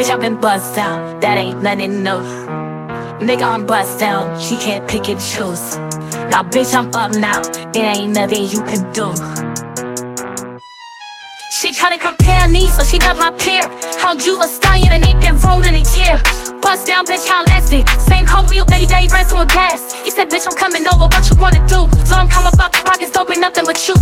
Bitch, I've been bust down, that ain't nothing new. Nigga, I'm bust down, she can't pick and choose. Now, bitch, I'm up now, it ain't nothing you can do. She tryna compare me, so she got my peer. How you a stallion and ain't been rolling a year. Bust down, bitch, how lasted. Same hoe real day day, to a gas. He said, bitch, I'm coming over, what you wanna do? So I'm coming about the pockets, don't be nothing but you.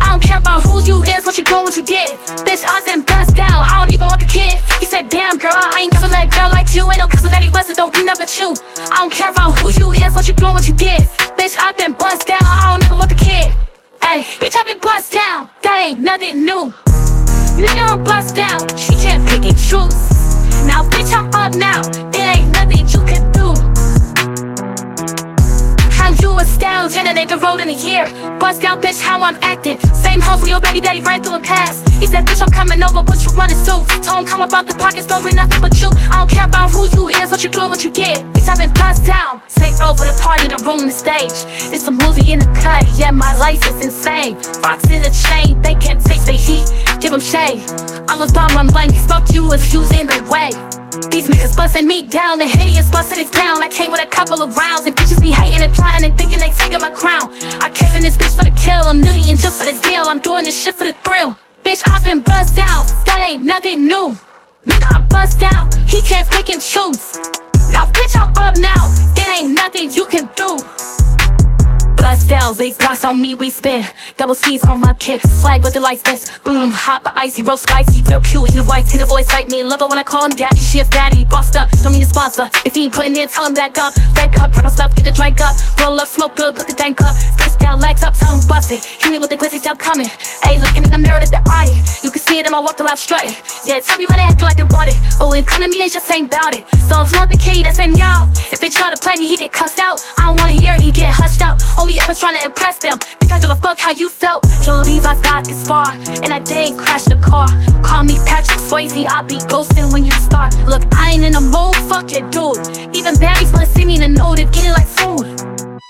I don't care about who you is, what you doing, what you did. Bitch, I been bust down, I don't even want the kid. He said, girl, I ain't never met a girl like you. Ain't no cousin that he wasn't, don't be never you. I don't care about who you is, what you doing, what you did. Bitch, I been bust down, I don't ever want the kid. Hey, bitch, I been bust down, that ain't nothing new. Nigga, I'm bust down, she can't pick and choose. Now, bitch, I'm up now, You a and ain't been rolling a year. Bust down, bitch, how I'm acting. Same hoe for your baby daddy ran through a pass. He said, bitch, I'm coming over, what you running to? Told him come about the pockets, don't be nothing but you. I don't care about who you is, what you do, what you get. Bitch, I've been bust down. Take over oh, the party, the room, the stage. It's a movie in the cut, yeah, my life is insane. Fox in the chain, they can't take the heat. Give them shade. I was bomb on blank, fuck you if you's in the way. These niggas busting me down, the hideous busting it down. I came with a couple of rounds, and bitches be hating and trying and thinking they taking my crown. I came in this bitch for the kill, a million just for the deal. I'm doing this shit for the thrill. Bitch, I've been buzzed out, that ain't nothing new. Nigga, I'm buzzed out, he can't pick and choose. Now, bitch, I'm up now, it ain't nothing you can do. Down, big blocks on me, we spin. Double C's on my kicks, swag with the lights this. Boom, hot but icy, roast spicy, real cute. He white, see the voice like me. Love it when I call him daddy. She is daddy, bossed up, don't need a sponsor. If he ain't putting in, tell him back up. Back up, purple stuff, get the drink up. Roll up, smoke good, put the tank up. Press down, legs up, tell him bust it. Hit me with the glizzy tail coming. Hey, look in the mirror at the eye. You can see it in my walk till I'm strutting. Yeah, tell me when they act like they want it. Oh, it come to me, they just ain't bout it. So you want the key, that's in y'all. If they try to play me, he get cussed out. I don't wanna hear it, he get hushed out. Ever trying to impress them. Because give a fuck how you felt. Don't believe I got this far. And I didn't crash the car. Call me Patrick Swayze, I'll be ghosting when you start. Look, I ain't in a mood, fuck your dude. Even Barry's wanna see me in a note, get like food.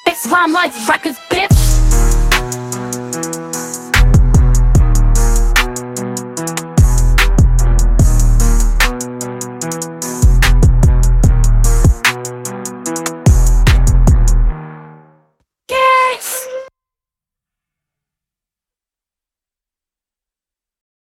That's why I'm like records, bitch.